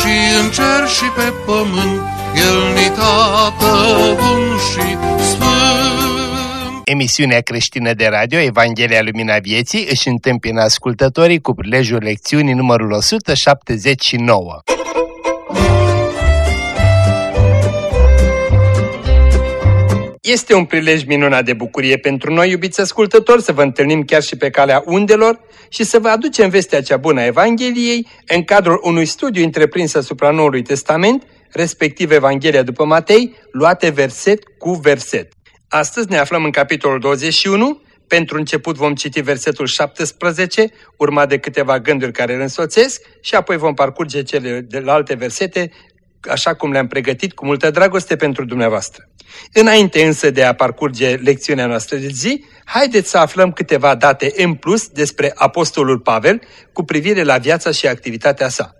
și în cer și pe pământ, El ni tată bun și sfânt. Emisiunea creștină de radio Evanghelia Lumina Vieții își întâmpină ascultătorii cu prilejul lecțiunii numărul 179. Este un prilej minunat de bucurie pentru noi, iubiți ascultători, să vă întâlnim chiar și pe calea undelor și să vă aducem vestea cea bună a Evangheliei în cadrul unui studiu întreprins asupra Noului Testament, respectiv Evanghelia după Matei, luate verset cu verset. Astăzi ne aflăm în capitolul 21, pentru început vom citi versetul 17, urmat de câteva gânduri care îl însoțesc și apoi vom parcurge celelalte versete așa cum le-am pregătit cu multă dragoste pentru dumneavoastră. Înainte însă de a parcurge lecțiunea noastră de zi, haideți să aflăm câteva date în plus despre Apostolul Pavel cu privire la viața și activitatea sa.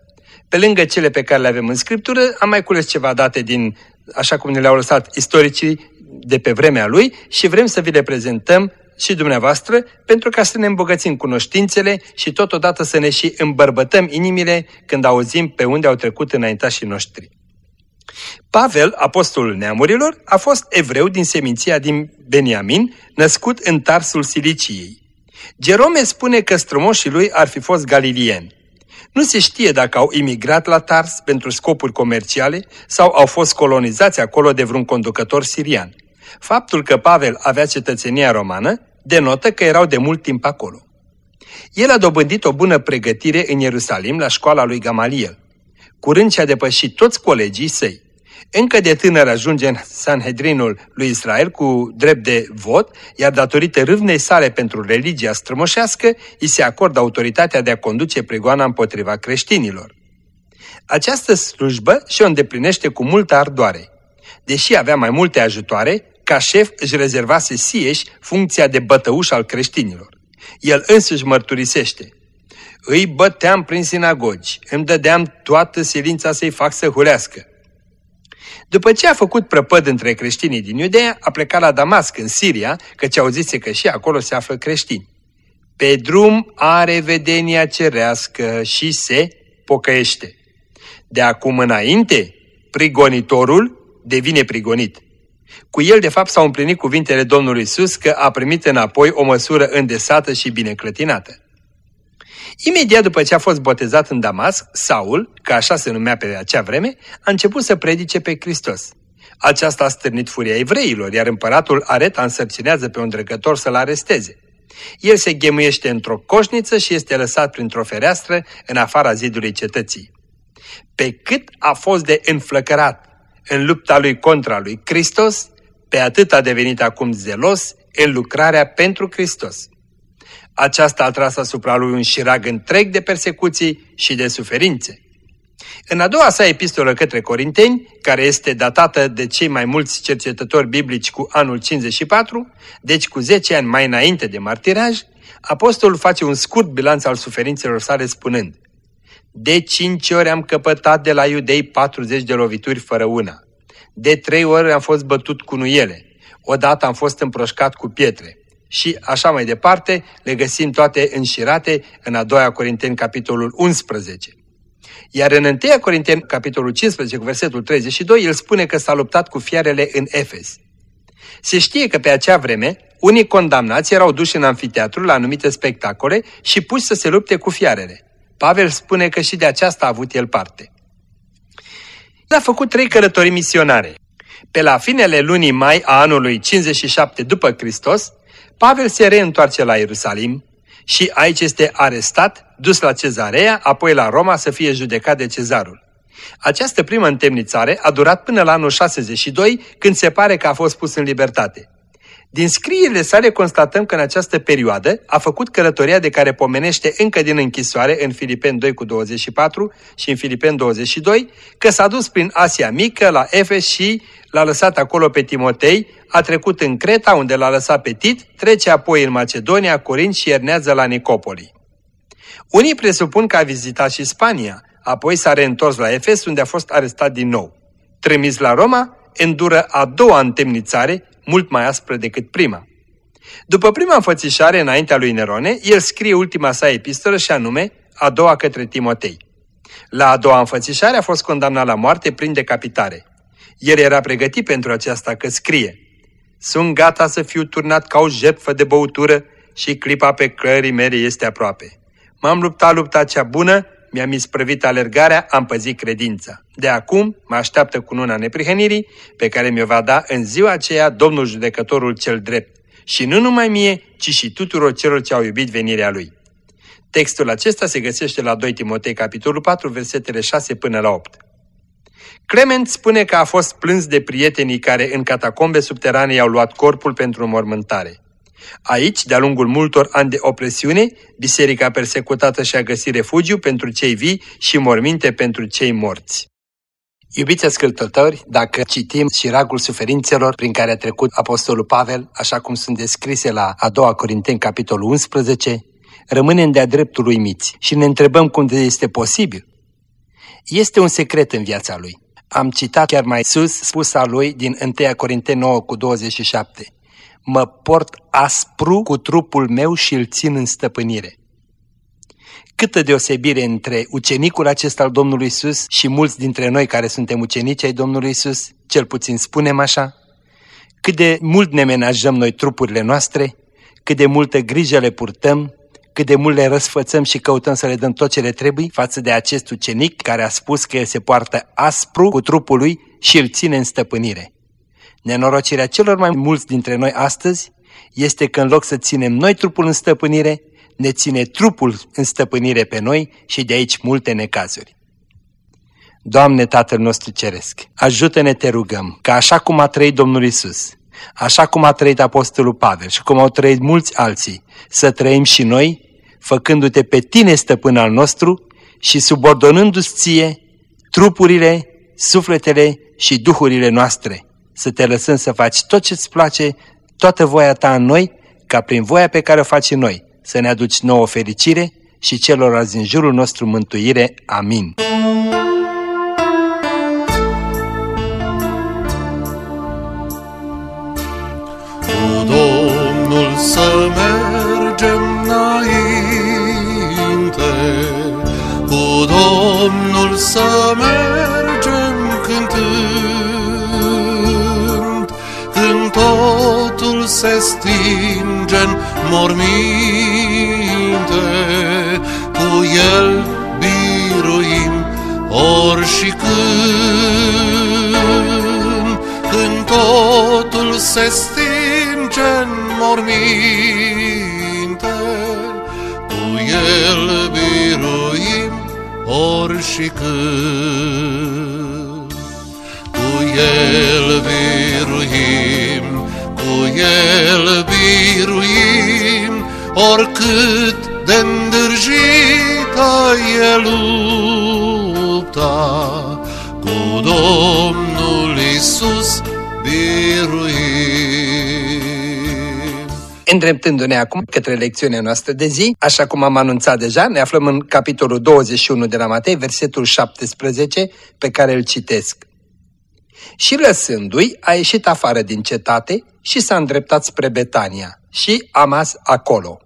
Pe lângă cele pe care le avem în Scriptură, am mai cules ceva date din, așa cum ne le-au lăsat istoricii de pe vremea lui și vrem să vi le prezentăm și dumneavoastră pentru ca să ne îmbogățim cunoștințele și totodată să ne și îmbărbătăm inimile când auzim pe unde au trecut înaintașii noștri. Pavel, apostolul neamurilor, a fost evreu din seminția din Beniamin, născut în Tarsul Siliciei. Jerome spune că strămoșii lui ar fi fost galilieni. Nu se știe dacă au imigrat la Tars pentru scopuri comerciale sau au fost colonizați acolo de vreun conducător sirian. Faptul că Pavel avea cetățenia romană denotă că erau de mult timp acolo. El a dobândit o bună pregătire în Ierusalim la școala lui Gamaliel. Curând și-a depășit toți colegii săi. Încă de tânăr ajunge în Sanhedrinul lui Israel cu drept de vot, iar datorită râvnei sale pentru religia strămoșească, îi se acordă autoritatea de a conduce pregoana împotriva creștinilor. Această slujbă și-o îndeplinește cu multă ardoare. Deși avea mai multe ajutoare, ca șef își rezervase sieși funcția de bătăuș al creștinilor. El însuși mărturisește. Îi băteam prin sinagogi, îmi dădeam toată silința să-i fac să hulească. După ce a făcut prăpăd între creștinii din Iudea, a plecat la Damasc, în Siria, căci auzise că și acolo se află creștini. Pe drum are vedenia cerească și se pocăiește. De acum înainte, prigonitorul devine prigonit. Cu el, de fapt, s-au împlinit cuvintele Domnului Isus că a primit înapoi o măsură îndesată și bineclătinată. Imediat după ce a fost botezat în Damasc, Saul, ca așa se numea pe acea vreme, a început să predice pe Hristos. Aceasta a stârnit furia evreilor, iar împăratul Areta însărcinează pe un dregător să-l aresteze. El se ghemuiește într-o coșniță și este lăsat printr-o fereastră în afara zidului cetății. Pe cât a fost de înflăcărat în lupta lui contra lui Hristos, pe atât a devenit acum zelos în lucrarea pentru Hristos. Aceasta a tras asupra lui un șirag întreg de persecuții și de suferințe. În a doua sa epistolă către Corinteni, care este datată de cei mai mulți cercetători biblici cu anul 54, deci cu 10 ani mai înainte de martiraj, apostolul face un scurt bilanț al suferințelor sale spunând De cinci ori am căpătat de la iudei 40 de lovituri fără una. De trei ori am fost bătut cu nuiele. Odată am fost împroșcat cu pietre și așa mai departe, le găsim toate înșirate în a doua Corinteni, capitolul 11. Iar în 1 Corinteni, capitolul 15, cu versetul 32, el spune că s-a luptat cu fiarele în Efes. Se știe că pe acea vreme, unii condamnați erau duși în anfiteatru la anumite spectacole și puși să se lupte cu fiarele. Pavel spune că și de aceasta a avut el parte. El a făcut trei călătorii misionare. Pe la finele lunii mai a anului 57 după Hristos, Pavel se reîntoarce la Ierusalim și aici este arestat, dus la cezarea, apoi la Roma să fie judecat de cezarul. Această primă întemnițare a durat până la anul 62, când se pare că a fost pus în libertate. Din scrierile sale constatăm că în această perioadă a făcut călătoria de care pomenește încă din închisoare în Filipen 2 cu 24 și în Filipen 22, că s-a dus prin Asia Mică la Efes și l-a lăsat acolo pe Timotei, a trecut în Creta unde l-a lăsat pe Tit, trece apoi în Macedonia, Corint și iernează la Nicopoli. Unii presupun că a vizitat și Spania, apoi s-a reîntors la Efes unde a fost arestat din nou. Trimis la Roma, îndură a doua întemnițare, mult mai aspră decât prima. După prima înfățișare înaintea lui Nerone, el scrie ultima sa epistolă și anume a doua către Timotei. La a doua înfățișare a fost condamnat la moarte prin decapitare. El era pregătit pentru aceasta că scrie Sunt gata să fiu turnat ca o jertfă de băutură și clipa pe clării mele este aproape. M-am luptat lupta cea bună, mi-am isprăvit alergarea, am păzit credința. De acum mă așteaptă cununa neprihănirii pe care mi-o va da în ziua aceea Domnul Judecătorul cel drept. Și nu numai mie, ci și tuturor celor ce au iubit venirea Lui. Textul acesta se găsește la 2 Timotei, capitolul 4, versetele 6 până la 8. Clement spune că a fost plâns de prietenii care în catacombe subterane i-au luat corpul pentru mormântare. Aici, de-a lungul multor ani de opresiune, biserica persecutată și-a găsit refugiu pentru cei vii și morminte pentru cei morți. Iubiți ascultători, dacă citim și ragul suferințelor prin care a trecut Apostolul Pavel, așa cum sunt descrise la a doua Corinteni, capitolul 11, rămânem de-a dreptul uimiți și ne întrebăm cum de este posibil. Este un secret în viața lui. Am citat chiar mai sus spusa lui din 1 Corinteni 9 cu 27 mă port aspru cu trupul meu și îl țin în stăpânire. Câtă deosebire între ucenicul acesta al Domnului Isus și mulți dintre noi care suntem ucenici ai Domnului Isus, cel puțin spunem așa, cât de mult ne menajăm noi trupurile noastre, cât de multă grijă le purtăm, cât de mult le răsfățăm și căutăm să le dăm tot ce le trebuie față de acest ucenic care a spus că el se poartă aspru cu trupul lui și îl ține în stăpânire. Nenorocirea celor mai mulți dintre noi astăzi este că în loc să ținem noi trupul în stăpânire, ne ține trupul în stăpânire pe noi și de aici multe necazuri. Doamne Tatăl nostru Ceresc, ajută-ne, te rugăm, că așa cum a trăit Domnul Isus, așa cum a trăit Apostolul Pavel și cum au trăit mulți alții, să trăim și noi, făcându-te pe tine stăpân al nostru și subordonându-ți ție trupurile, sufletele și duhurile noastre, să te lăsăm să faci tot ce-ți place, toată voia ta în noi, ca prin voia pe care o faci în noi, să ne aduci nouă fericire și celorlalți în jurul nostru mântuire. Amin. Să mergem înainte, cu Domnul să mergem cântând, când totul se stinge în morminte, cu El biruim ori și când, când totul se stinge în morminte, cu El biruim ori și când. Cu El biruim, cu El biruim, oricât de îndârjită e lupta, cu Domnul Isus biruim. Îndreptându-ne acum către lecțiunea noastră de zi, așa cum am anunțat deja, ne aflăm în capitolul 21 de la Matei, versetul 17, pe care îl citesc. Și lăsându-i, a ieșit afară din cetate și s-a îndreptat spre Betania și a mas acolo.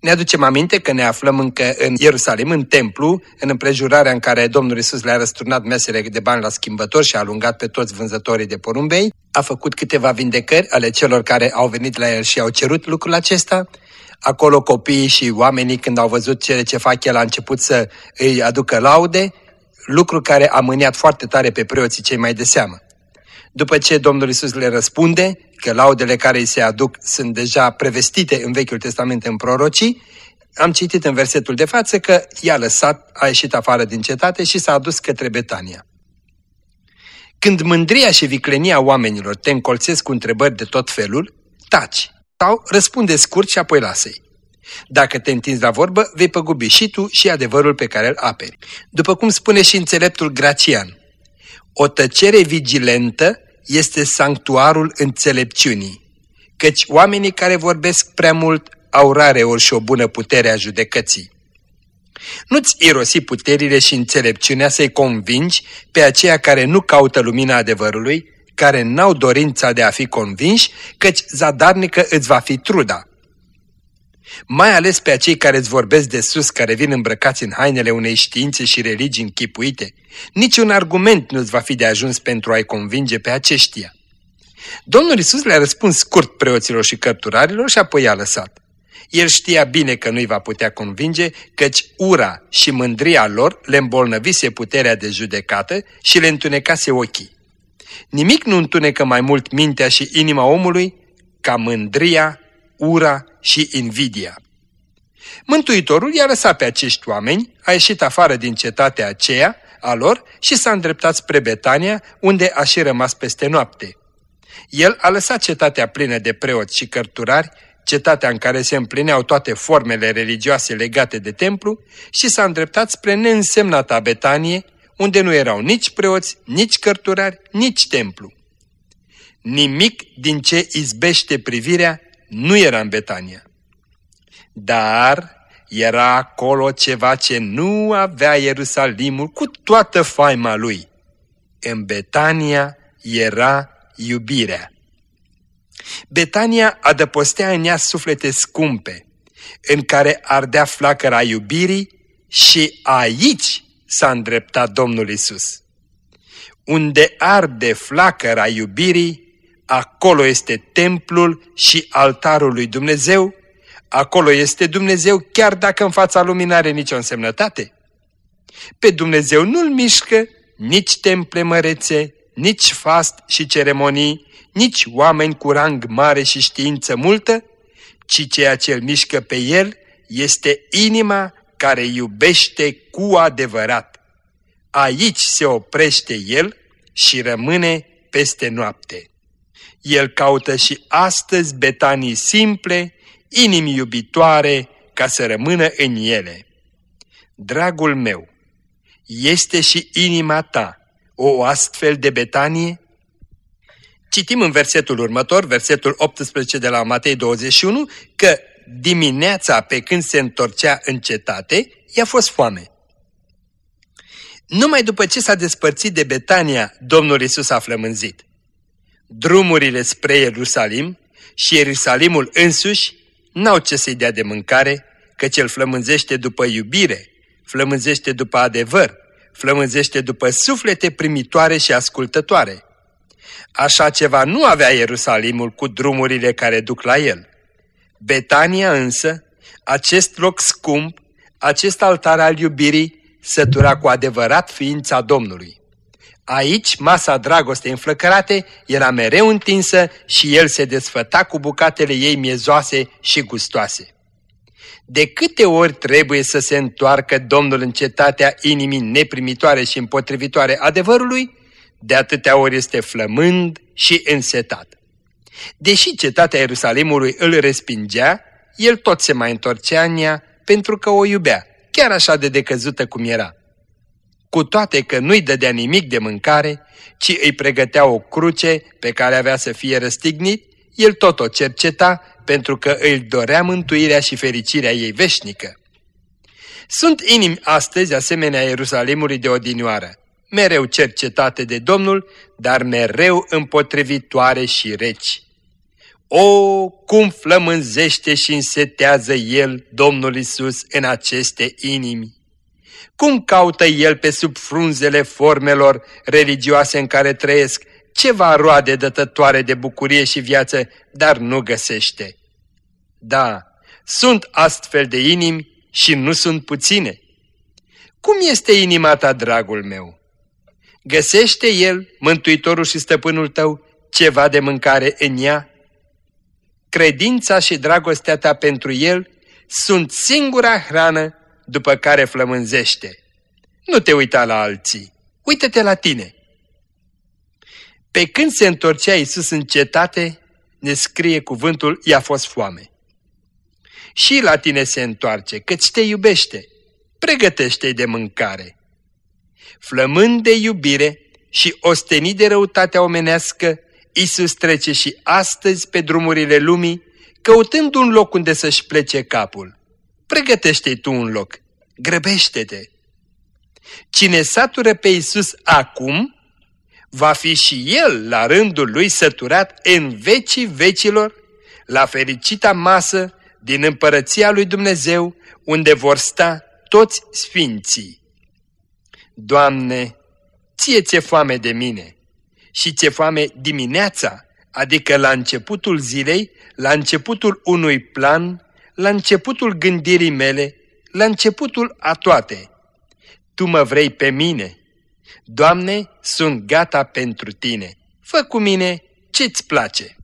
Ne aducem aminte că ne aflăm încă în Ierusalim, în templu, în împrejurarea în care Domnul Isus le-a răsturnat mesele de bani la schimbători și a alungat pe toți vânzătorii de porumbei, a făcut câteva vindecări ale celor care au venit la el și au cerut lucrul acesta. Acolo copiii și oamenii, când au văzut cele ce fac el, a început să îi aducă laude, lucru care a mâniat foarte tare pe preoții cei mai de seamă. După ce Domnul Isus le răspunde că laudele care îi se aduc sunt deja prevestite în Vechiul Testament în prorocii, am citit în versetul de față că i-a lăsat, a ieșit afară din cetate și s-a adus către Betania. Când mândria și viclenia oamenilor te încolțesc cu întrebări de tot felul, taci sau răspunde scurt și apoi lasă-i. Dacă te întinzi la vorbă, vei păgubi și tu și adevărul pe care îl aperi. După cum spune și înțeleptul Gracian, o tăcere vigilentă este sanctuarul înțelepciunii, căci oamenii care vorbesc prea mult au rare ori și o bună putere a judecății. Nu-ți irosi puterile și înțelepciunea să-i convingi pe aceia care nu caută lumina adevărului, care n-au dorința de a fi convinși, căci zadarnică îți va fi truda. Mai ales pe acei care îți vorbesc de sus, care vin îmbrăcați în hainele unei științe și religii închipuite, niciun argument nu-ți va fi de ajuns pentru a-i convinge pe aceștia. Domnul Isus le-a răspuns scurt preoților și cărturarilor și apoi i-a lăsat. El știa bine că nu-i va putea convinge, căci ura și mândria lor le îmbolnăvise puterea de judecată și le întunecase ochii. Nimic nu întunecă mai mult mintea și inima omului ca mândria, ura și invidia. Mântuitorul i-a lăsat pe acești oameni, a ieșit afară din cetatea aceea a lor și s-a îndreptat spre Betania, unde a și rămas peste noapte. El a lăsat cetatea plină de preoți și cărturari cetatea în care se împlineau toate formele religioase legate de templu și s-a îndreptat spre neînsemnata Betanie, unde nu erau nici preoți, nici cărturari, nici templu. Nimic din ce izbește privirea nu era în Betania. Dar era acolo ceva ce nu avea Ierusalimul cu toată faima lui. În Betania era iubirea. Betania adăpostea în ea suflete scumpe, în care ardea flacăra iubirii și aici s-a îndreptat Domnul Isus. Unde arde flacăra iubirii, acolo este templul și altarul lui Dumnezeu, acolo este Dumnezeu chiar dacă în fața lumii n-are nicio însemnătate. Pe Dumnezeu nu-L mișcă nici temple mărețe, nici fast și ceremonii, nici oameni cu rang mare și știință multă, ci ceea ce îl mișcă pe el este inima care iubește cu adevărat. Aici se oprește el și rămâne peste noapte. El caută și astăzi betanii simple, inimi iubitoare, ca să rămână în ele. Dragul meu, este și inima ta o astfel de betanie? Citim în versetul următor, versetul 18 de la Matei 21, că dimineața pe când se întorcea în cetate, i-a fost foame. Numai după ce s-a despărțit de Betania, Domnul Isus a flămânzit. Drumurile spre Ierusalim și Ierusalimul însuși n-au ce să-i dea de mâncare, căci el flămânzește după iubire, flămânzește după adevăr, flămânzește după suflete primitoare și ascultătoare. Așa ceva nu avea Ierusalimul cu drumurile care duc la el. Betania însă, acest loc scump, acest altar al iubirii, sătura cu adevărat ființa Domnului. Aici, masa dragostei înflăcărate era mereu întinsă și el se desfăta cu bucatele ei miezoase și gustoase. De câte ori trebuie să se întoarcă Domnul în cetatea inimii neprimitoare și împotrivitoare adevărului, de atâtea ori este flămând și însetat. Deși cetatea Ierusalimului îl respingea, el tot se mai întorcea în ea pentru că o iubea, chiar așa de decăzută cum era. Cu toate că nu-i dădea nimic de mâncare, ci îi pregătea o cruce pe care avea să fie răstignit, el tot o cerceta pentru că îl dorea mântuirea și fericirea ei veșnică. Sunt inimi astăzi asemenea Ierusalimului de odinioară, mereu cercetate de Domnul, dar mereu împotrivitoare și reci. O, cum flămânzește și însetează El, Domnul Isus, în aceste inimi! Cum caută El pe sub frunzele formelor religioase în care trăiesc ceva roade dătătoare de bucurie și viață, dar nu găsește. Da, sunt astfel de inimi și nu sunt puține. Cum este inima ta, dragul meu? Găsește el, Mântuitorul și Stăpânul tău, ceva de mâncare în ea? Credința și dragostea ta pentru el sunt singura hrană după care flămânzește. Nu te uita la alții, uită-te la tine. Pe când se întorcea Iisus în cetate, ne scrie cuvântul, i-a fost foame. Și la tine se întoarce, căci te iubește, pregătește-i de mâncare. Flămând de iubire și ostenit de răutatea omenească, Iisus trece și astăzi pe drumurile lumii, căutând un loc unde să-și plece capul. Pregătește-i tu un loc, grăbește-te. Cine satură pe Iisus acum, va fi și el la rândul lui săturat în vecii vecilor, la fericita masă din împărăția lui Dumnezeu, unde vor sta toți sfinții. Doamne, ție ți-e foame de mine și ți-e foame dimineața, adică la începutul zilei, la începutul unui plan, la începutul gândirii mele, la începutul a toate. Tu mă vrei pe mine. Doamne, sunt gata pentru tine. Fă cu mine ce-ți place.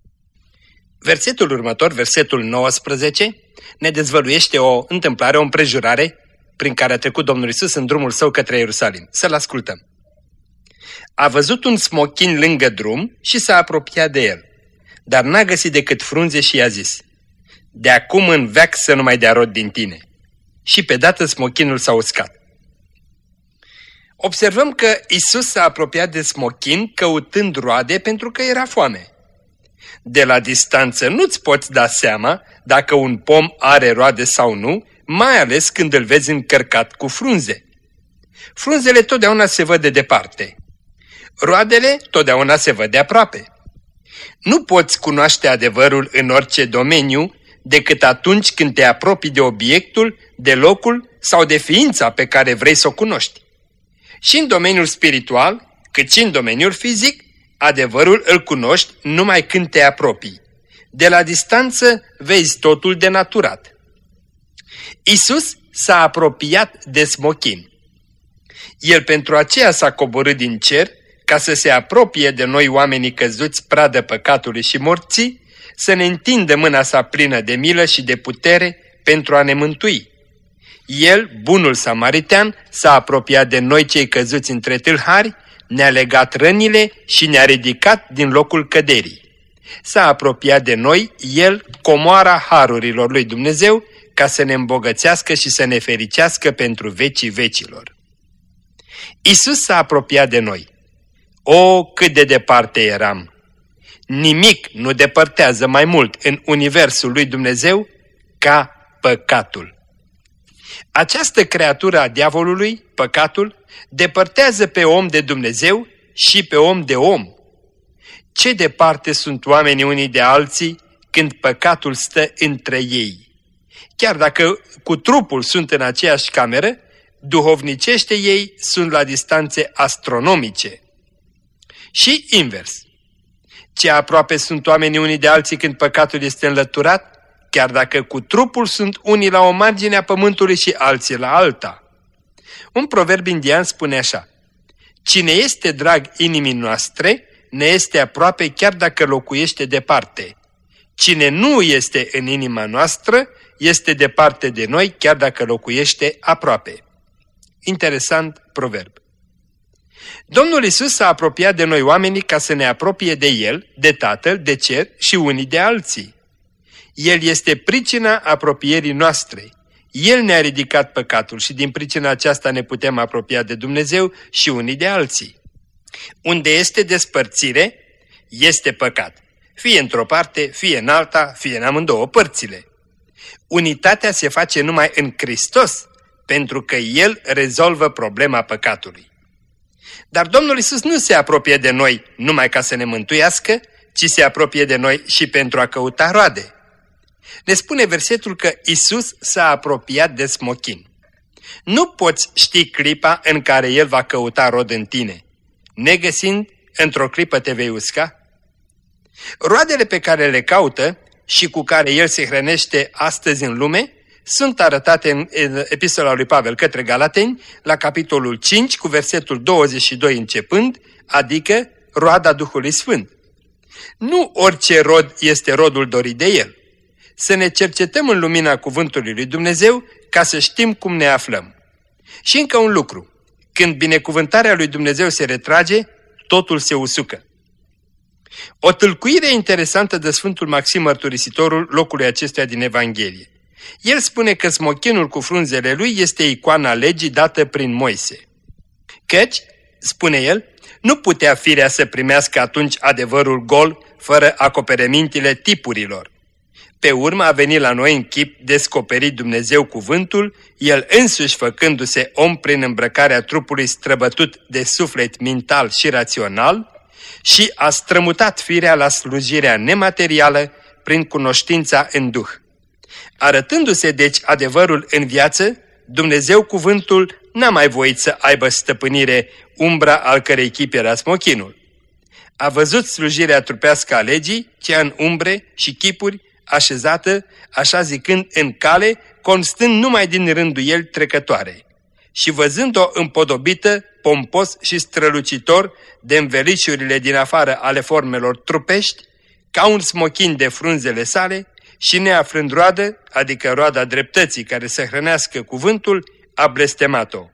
Versetul următor, versetul 19, ne dezvăluiește o întâmplare, o împrejurare prin care a trecut Domnul Isus în drumul său către Ierusalim. Să-l ascultăm. A văzut un smochin lângă drum și s-a apropiat de el, dar n-a găsit decât frunze și i-a zis, De acum în veac să nu mai dea rod din tine. Și pe dată smochinul s-a uscat. Observăm că Isus s-a apropiat de smochin căutând roade pentru că era foame. De la distanță nu-ți poți da seama dacă un pom are roade sau nu, mai ales când îl vezi încărcat cu frunze. Frunzele totdeauna se văd de departe. Roadele totdeauna se văd de aproape. Nu poți cunoaște adevărul în orice domeniu decât atunci când te apropii de obiectul, de locul sau de ființa pe care vrei să o cunoști. Și în domeniul spiritual, cât și în domeniul fizic, adevărul îl cunoști numai când te apropii. De la distanță vezi totul denaturat. Isus s-a apropiat de smochin. El pentru aceea s-a coborât din cer ca să se apropie de noi oamenii căzuți pradă păcatului și morții, să ne întindă mâna sa plină de milă și de putere pentru a ne mântui. El, bunul samaritean, s-a apropiat de noi cei căzuți între tâlhari, ne-a legat rănile și ne-a ridicat din locul căderii. S-a apropiat de noi, El, comoara harurilor lui Dumnezeu, ca să ne îmbogățească și să ne fericească pentru vecii vecilor. Isus s-a apropiat de noi. O, cât de departe eram! Nimic nu depărtează mai mult în universul lui Dumnezeu ca păcatul. Această creatură a diavolului, păcatul, depărtează pe om de Dumnezeu și pe om de om. Ce departe sunt oamenii unii de alții când păcatul stă între ei. Chiar dacă cu trupul sunt în aceeași cameră, duhovnicește ei sunt la distanțe astronomice. Și invers. Ce aproape sunt oamenii unii de alții când păcatul este înlăturat, chiar dacă cu trupul sunt unii la o margine a pământului și alții la alta. Un proverb indian spune așa, Cine este drag inimii noastre, ne este aproape chiar dacă locuiește departe. Cine nu este în inima noastră, este departe de noi chiar dacă locuiește aproape. Interesant proverb. Domnul Isus s-a apropiat de noi oamenii ca să ne apropie de El, de Tatăl, de Cer și unii de alții. El este pricina apropierii noastre. El ne-a ridicat păcatul și din pricina aceasta ne putem apropia de Dumnezeu și unii de alții. Unde este despărțire, este păcat. Fie într-o parte, fie în alta, fie în amândouă părțile. Unitatea se face numai în Hristos, pentru că El rezolvă problema păcatului. Dar Domnul Isus nu se apropie de noi numai ca să ne mântuiască, ci se apropie de noi și pentru a căuta roade. Ne spune versetul că Isus s-a apropiat de smochin. Nu poți ști clipa în care El va căuta rod în tine. Negăsind, într-o clipă te vei usca? Roadele pe care le caută și cu care El se hrănește astăzi în lume sunt arătate în, în epistola lui Pavel către Galateni, la capitolul 5, cu versetul 22 începând, adică roada Duhului Sfânt. Nu orice rod este rodul dorit de El. Să ne cercetăm în lumina cuvântului lui Dumnezeu ca să știm cum ne aflăm. Și încă un lucru. Când binecuvântarea lui Dumnezeu se retrage, totul se usucă. O tâlcuire interesantă de Sfântul Maxim Mărturisitorul locului acestuia din Evanghelie. El spune că smochinul cu frunzele lui este icoana legii dată prin Moise. Căci, spune el, nu putea firea să primească atunci adevărul gol, fără acoperemintile tipurilor. Pe urmă a venit la noi în chip descoperit Dumnezeu cuvântul, el însuși făcându-se om prin îmbrăcarea trupului străbătut de suflet mental și rațional și a strămutat firea la slujirea nematerială prin cunoștința în duh. Arătându-se deci adevărul în viață, Dumnezeu cuvântul n-a mai voit să aibă stăpânire umbra al cărei chip era smochinul. A văzut slujirea trupească a legii, cea în umbre și chipuri, așezată, așa zicând, în cale, constând numai din rândul el trecătoare. Și văzând-o împodobită, pompos și strălucitor de învelișurile din afară ale formelor trupești, ca un smochin de frunzele sale, și neaflând roadă, adică roada dreptății care să hrănească cuvântul, a blestemat-o.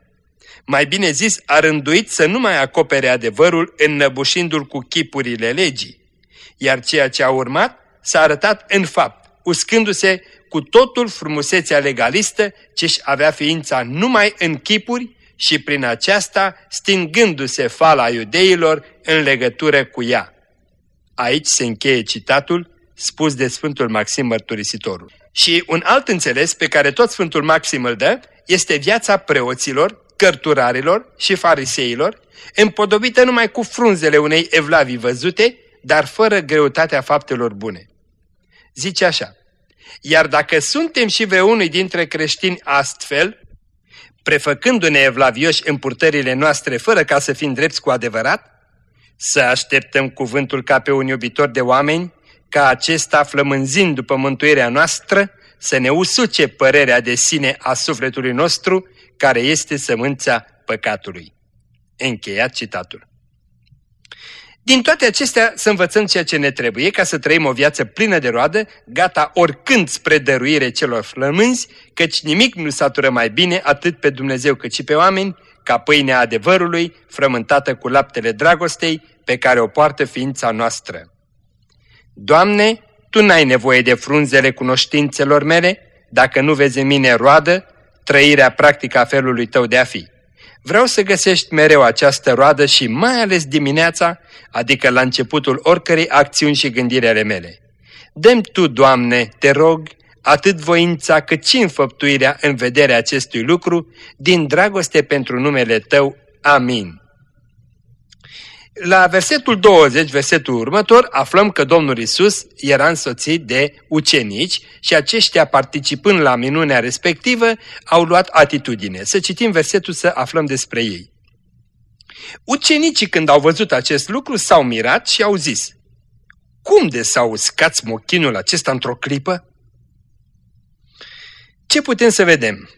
Mai bine zis, a rânduit să nu mai acopere adevărrul înnăbușindu-l cu chipurile legii. Iar ceea ce a urmat s-a arătat în fapt, uscându-se cu totul frumusețea legalistă ce-și avea ființa numai în chipuri și prin aceasta stingându-se fala iudeilor în legătură cu ea. Aici se încheie citatul spus de Sfântul Maxim Mărturisitorul. Și un alt înțeles pe care tot Sfântul Maxim îl dă este viața preoților, cărturarilor și fariseilor, împodobită numai cu frunzele unei evlavii văzute, dar fără greutatea faptelor bune. Zice așa, iar dacă suntem și vreunui dintre creștini astfel, prefăcându-ne evlavioși în purtările noastre fără ca să fim drepți cu adevărat, să așteptăm cuvântul ca pe un iubitor de oameni, ca acesta, flămânzind după mântuirea noastră, să ne usuce părerea de sine a sufletului nostru, care este sămânța păcatului. Încheiat citatul. Din toate acestea să învățăm ceea ce ne trebuie ca să trăim o viață plină de roadă, gata oricând spre dăruire celor flămânzi, căci nimic nu satură mai bine atât pe Dumnezeu cât și pe oameni, ca pâinea adevărului, frământată cu laptele dragostei, pe care o poartă ființa noastră. Doamne, Tu n-ai nevoie de frunzele cunoștințelor mele, dacă nu vezi în mine roadă, trăirea practică a felului Tău de a fi. Vreau să găsești mereu această roadă și mai ales dimineața, adică la începutul oricărei acțiuni și gândiri ale mele. Dăm Tu, Doamne, te rog, atât voința cât și înfăptuirea în vederea acestui lucru, din dragoste pentru numele Tău. Amin. La versetul 20, versetul următor, aflăm că Domnul Isus era însoțit de ucenici și aceștia, participând la minunea respectivă, au luat atitudine. Să citim versetul să aflăm despre ei. Ucenicii, când au văzut acest lucru, s-au mirat și au zis, Cum de s-a uscat smochinul acesta într-o clipă? Ce putem să vedem?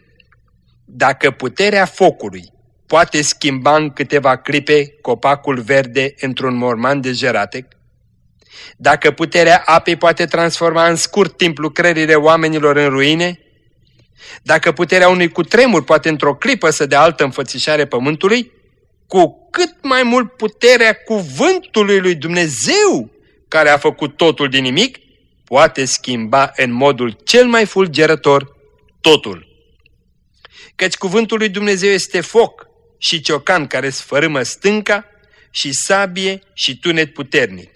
Dacă puterea focului poate schimba în câteva clipe copacul verde într-un morman de jeratec? Dacă puterea apei poate transforma în scurt timp lucrările oamenilor în ruine? Dacă puterea unui cutremur poate într-o clipă să dea altă înfățișare pământului, cu cât mai mult puterea cuvântului lui Dumnezeu, care a făcut totul din nimic, poate schimba în modul cel mai fulgerător totul. Căci cuvântul lui Dumnezeu este foc și ciocan care sfărâmă stânca și sabie și tunet puternic.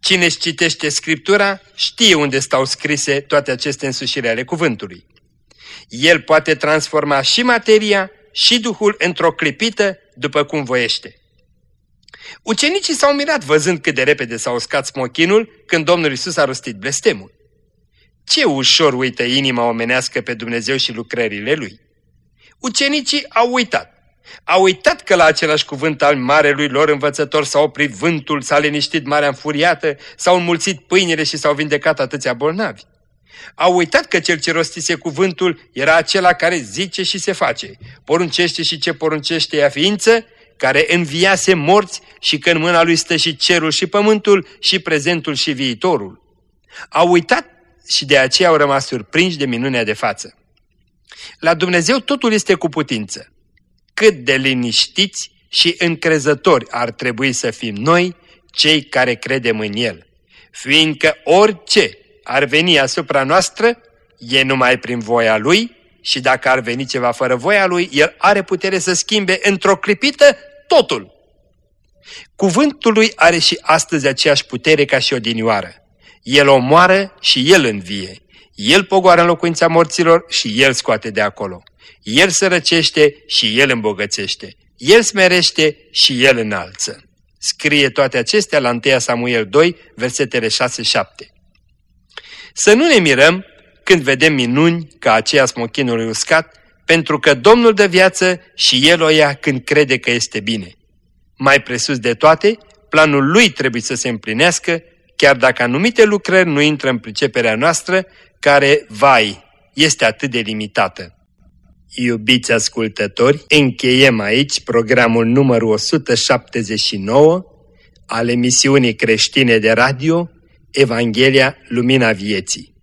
Cine își citește Scriptura știe unde stau scrise toate aceste însușiri ale cuvântului. El poate transforma și materia și Duhul într-o clipită după cum voiește. Ucenicii s-au mirat văzând cât de repede s-a uscat smochinul când Domnul Isus a rostit blestemul. Ce ușor uită inima omenească pe Dumnezeu și lucrările Lui. Ucenicii au uitat. Au uitat că la același cuvânt al marelui lor învățător s-a oprit vântul, s-a liniștit marea înfuriată, s-au înmulțit pâinile și s-au vindecat atâția bolnavi. Au uitat că cel ce rostise cuvântul era acela care zice și se face, poruncește și ce poruncește ea ființă, care înviase morți și că în mâna lui stă și cerul și pământul și prezentul și viitorul. Au uitat și de aceea au rămas surprinși de minunea de față. La Dumnezeu totul este cu putință cât de liniștiți și încrezători ar trebui să fim noi, cei care credem în El, fiindcă orice ar veni asupra noastră, e numai prin voia Lui și dacă ar veni ceva fără voia Lui, El are putere să schimbe într-o clipită totul. Cuvântul Lui are și astăzi aceeași putere ca și odinioară. El omoară și El învie. El pogoară în locuința morților și El scoate de acolo. El sărăcește și El îmbogățește. El smerește și El înalță. Scrie toate acestea la 1 Samuel 2, versetele 6-7. Să nu ne mirăm când vedem minuni ca aceea smochinului uscat, pentru că Domnul de viață și El o ia când crede că este bine. Mai presus de toate, planul Lui trebuie să se împlinească, chiar dacă anumite lucrări nu intră în priceperea noastră, care, vai, este atât de limitată. Iubiți ascultători, încheiem aici programul numărul 179 al emisiunii creștine de radio Evanghelia Lumina Vieții.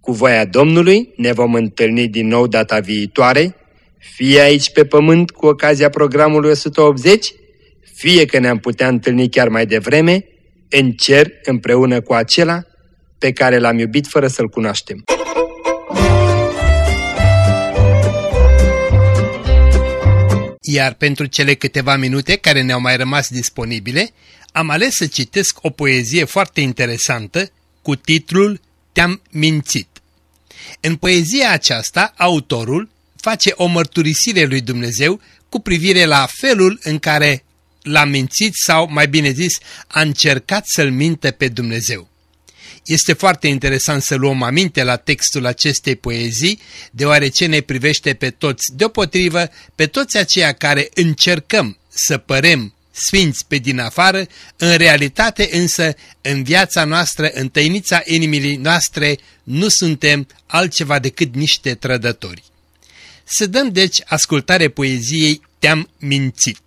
Cu voia Domnului ne vom întâlni din nou data viitoare, fie aici pe pământ cu ocazia programului 180, fie că ne-am putea întâlni chiar mai devreme, în cer împreună cu acela pe care l-am iubit fără să-l cunoaștem. Iar pentru cele câteva minute care ne-au mai rămas disponibile, am ales să citesc o poezie foarte interesantă cu titlul Te-am mințit. În poezia aceasta, autorul face o mărturisire lui Dumnezeu cu privire la felul în care l-a mințit sau, mai bine zis, a încercat să-l minte pe Dumnezeu. Este foarte interesant să luăm aminte la textul acestei poezii, deoarece ne privește pe toți, deopotrivă pe toți aceia care încercăm să părem sfinți pe din afară, în realitate însă, în viața noastră, în tăinița inimii noastre, nu suntem altceva decât niște trădători. Să dăm deci ascultare poeziei Te-am mințit.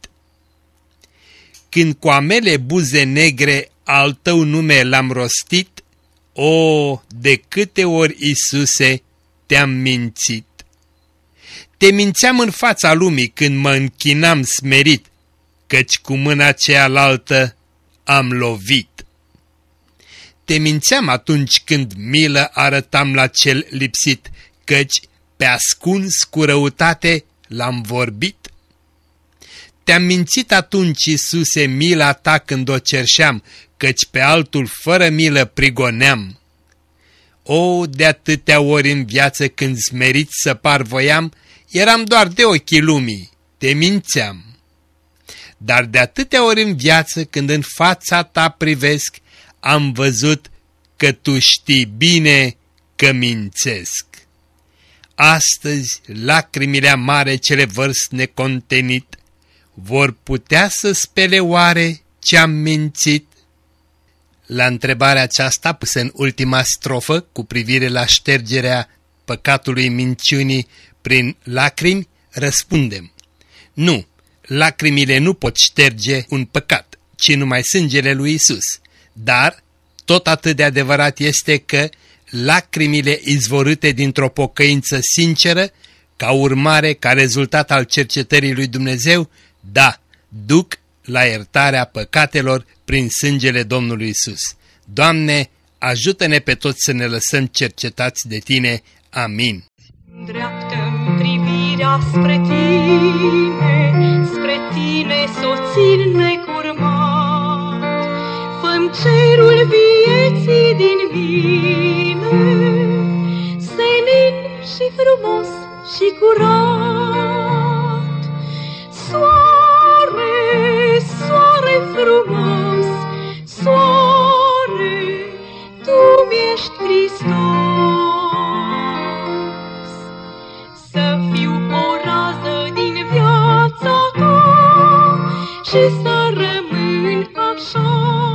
Când cu amele buze negre al tău nume l-am rostit, o, de câte ori, Isuse, te-am mințit! Te mințeam în fața lumii când mă închinam smerit, căci cu mâna cealaltă am lovit. Te mințeam atunci când milă arătam la cel lipsit, căci pe ascuns cu răutate l-am vorbit. Te-am mințit atunci, Iisuse, mila ta când o cerșeam, căci pe altul fără milă prigoneam. O, de atâtea ori în viață când smerit să par voiam, eram doar de ochii lumii, te mințeam. Dar de atâtea ori în viață când în fața ta privesc, am văzut că tu știi bine că mințesc. Astăzi, lacrimile amare cele vărs necontenit, vor putea să spele oare ce-am mințit? La întrebarea aceasta pusă în ultima strofă cu privire la ștergerea păcatului minciunii prin lacrimi, răspundem. Nu, lacrimile nu pot șterge un păcat, ci numai sângele lui Isus. Dar, tot atât de adevărat este că lacrimile izvorâte dintr-o pocăință sinceră, ca urmare, ca rezultat al cercetării lui Dumnezeu, da, duc la iertarea păcatelor prin sângele Domnului Isus. Doamne, ajută-ne pe toți să ne lăsăm cercetați de Tine. Amin. Dreaptă privirea spre Tine, spre Tine soțin necurmat. Făm cerul vieții din mine, senin și frumos și curat. Soare, soare frumos, soare, Tu mi-ești Hristos. Să fiu o rază din viața Ta și să rămân așa